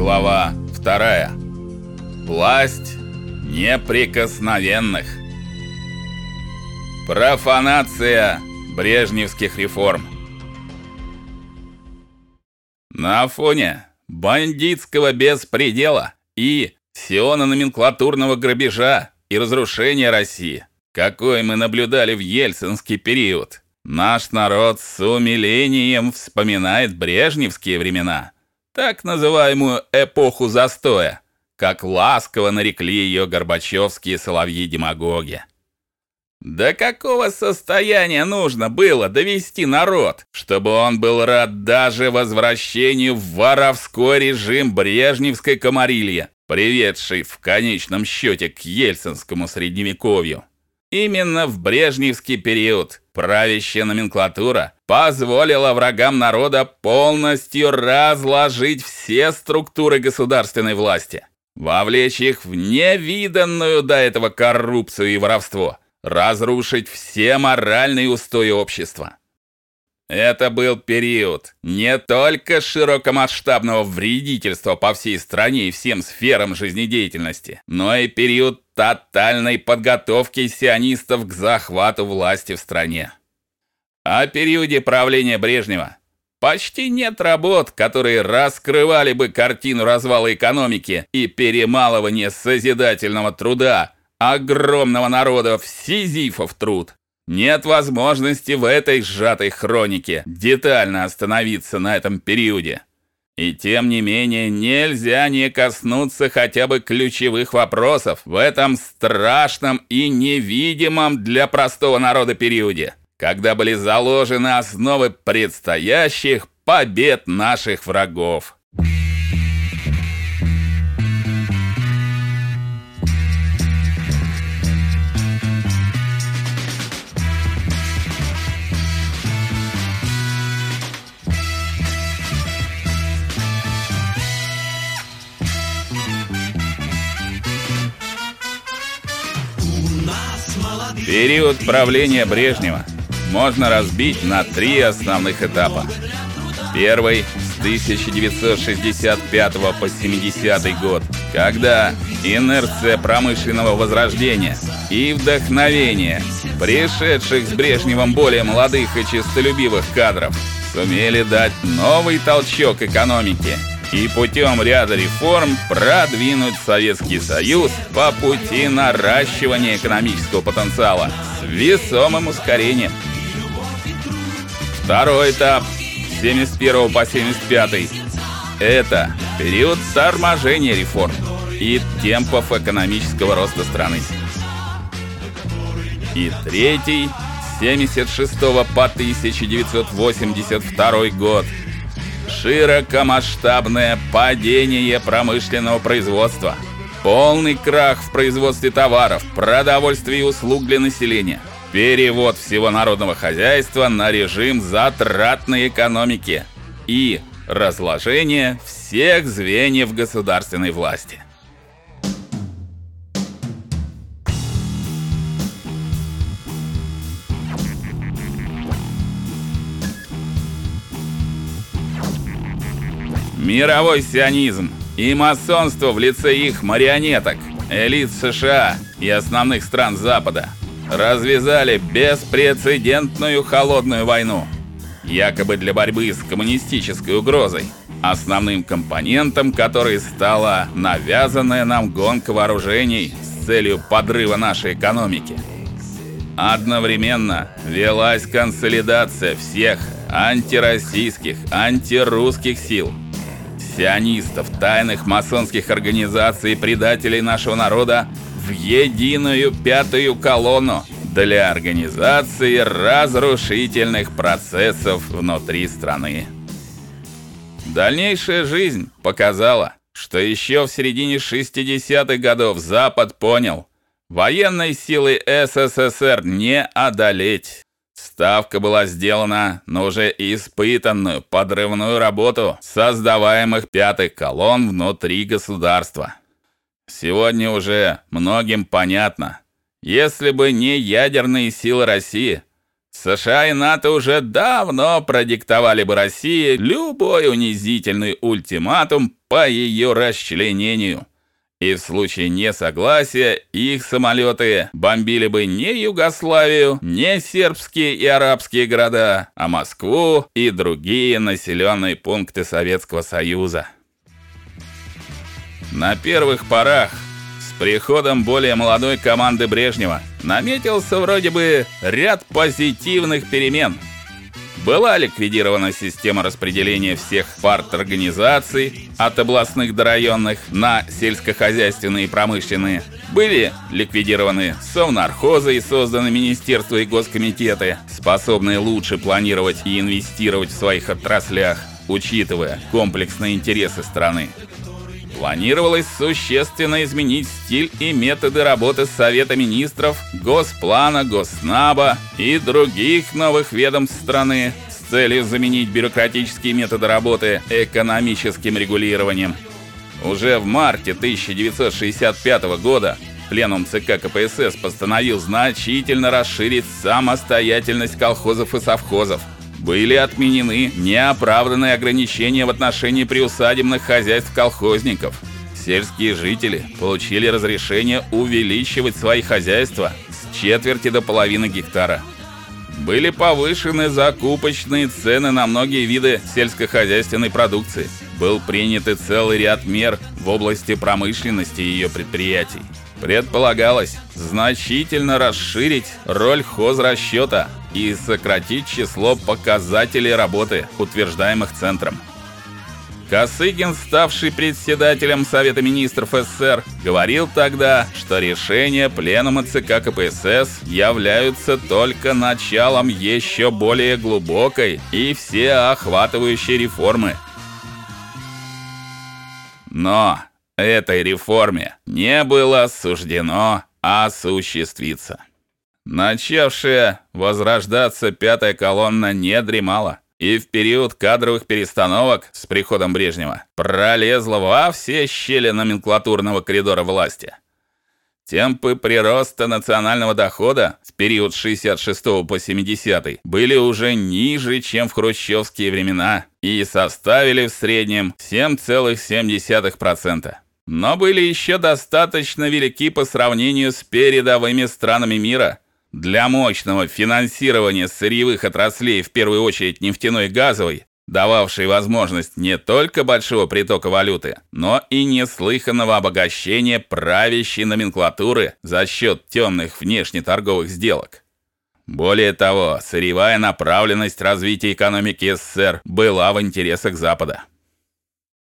Глава 2. Власть неприкосновенных. Профанация брежневских реформ. На фоне бандитского беспредела и сиона-номенклатурного грабежа и разрушения России, какой мы наблюдали в ельцинский период, наш народ с умилением вспоминает брежневские времена, так называемую эпоху застоя, как ласково нарекли ее горбачевские соловьи-демагоги. До какого состояния нужно было довести народ, чтобы он был рад даже возвращению в воровской режим брежневской комарилья, приведший в конечном счете к ельцинскому средневековью? Именно в брежневский период правящая номенклатура позволила врагам народа полностью разложить все структуры государственной власти, вовлечь их в невиданную до этого коррупцию и воровство – разрушить все моральные устои общества. Это был период не только широкомасштабного вредительства по всей стране и всем сферам жизнедеятельности, но и период тотальной подготовки сионистов к захвату власти в стране. О периоде правления Брежнева почти нет работ, которые раскрывали бы картину развала экономики и перемалывания созидательного труда огромного народа в сизифов труд. Нет возможности в этой сжатой хронике детально остановиться на этом периоде. И тем не менее нельзя не коснуться хотя бы ключевых вопросов в этом страшном и невидимом для простого народа периоде, когда были заложены основы предстоящих побед наших врагов. Период правления Брежнева можно разбить на три основных этапа. Первый с 1965 по 70 год, когда инерция промышленного возрождения и вдохновение пришедших с Брежневым более молодых и честолюбивых кадров сумели дать новый толчок экономике и путем ряда реформ продвинуть Советский Союз по пути наращивания экономического потенциала с весомым ускорением. Второй этап с 71 по 75 это период торможения реформ и темпов экономического роста страны. И третий с 76 по 1982 год широкомасштабное падение промышленного производства, полный крах в производстве товаров, продовольствия и услуг для населения, перевод всего народного хозяйства на режим затратной экономики. И разложение всех звеньев государственной власти. Мировой сионизм и масонство в лице их марионеток, элит США и основных стран Запада развязали беспрецедентную холодную войну, якобы для борьбы с коммунистической угрозой, основным компонентом которой стала навязанная нам гонка вооружений с целью подрыва нашей экономики. Одновременно велась консолидация всех антироссийских, антирусских сил – сионистов, тайных масонских организаций и предателей нашего народа в единую пятую колонну для организации разрушительных процессов внутри страны. Дальнейшая жизнь показала, что еще в середине 60-х годов Запад понял, военной силы СССР не одолеть. Ставка была сделана на уже испытанную подрывную работу создаваемых пятых колонн внутри государства. Сегодня уже многим понятно, если бы не ядерные силы России, США и НАТО уже давно продиктовали бы России любой унизительный ультиматум по ее расчленению. И в случае несогласия их самолеты бомбили бы не Югославию, не сербские и арабские города, а Москву и другие населенные пункты Советского Союза. На первых порах с приходом более молодой команды Брежнева наметился вроде бы ряд позитивных перемен – была ликвидирована система распределения всех парторганизаций от областных до районных на сельскохозяйственные и промышленные. Были ликвидированы совнархозы и созданы министерства и госкомитеты, способные лучше планировать и инвестировать в своих отраслях, учитывая комплексные интересы страны. Планировалось существенно изменить стиль и методы работы Совета министров, Госплана, Госнаба и других новых ведомств страны с целью заменить бюрократические методы работы экономическим регулированием. Уже в марте 1965 года Пленум ЦК КПСС постановил значительно расширить самостоятельность колхозов и совхозов – были отменены неоправданные ограничения в отношении приусадебных хозяйств колхозников. Сельские жители получили разрешение увеличивать свои хозяйства с четверти до половины гектара. Были повышены закупочные цены на многие виды сельскохозяйственной продукции. Был принят и целый ряд мер в области промышленности и ее предприятий. Предполагалось значительно расширить роль хозрасчета и сократить число показателей работы, утверждаемых центром. Косыгин, ставший председателем Совета министров СССР, говорил тогда, что решения пленума ЦК КПСС являются только началом еще более глубокой и всеохватывающей реформы. Но этой реформе не было суждено осуществиться. Начавшая возрождаться пятая колонна не дремала и в период кадровых перестановок с приходом Брежнева пролезла во все щели номенклатурного коридора власти. Темпы прироста национального дохода в период с 66 по 70 были уже ниже, чем в хрущевские времена и составили в среднем 7,7% но были еще достаточно велики по сравнению с передовыми странами мира для мощного финансирования сырьевых отраслей, в первую очередь нефтяной и газовой, дававшей возможность не только большого притока валюты, но и неслыханного обогащения правящей номенклатуры за счет темных внешнеторговых сделок. Более того, сырьевая направленность развития экономики СССР была в интересах Запада.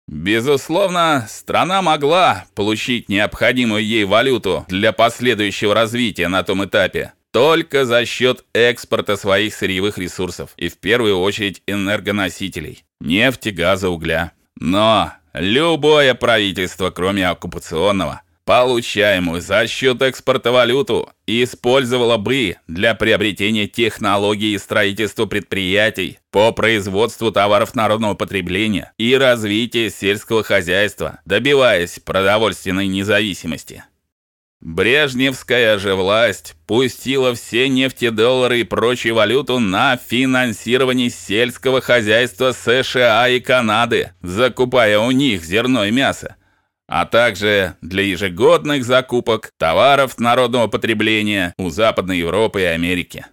Безусловно, страна могла получить необходимую ей валюту для последующего развития на том этапе только за счет экспорта своих сырьевых ресурсов и в первую очередь энергоносителей: нефти, газа, угля. Но любое правительство, кроме оккупационного, получаемую за счет экспорта валюту использовала бы для приобретения технологий и строительства предприятий по производству товаров народного потребления и развития сельского хозяйства, добиваясь продовольственной независимости. Брежневская же власть пустила все нефтедоллары и прочую валюту на финансирование сельского хозяйства США и Канады, закупая у них зерно и мясо а также для ежегодных закупок товаров народного потребления у Западной Европы и Америки.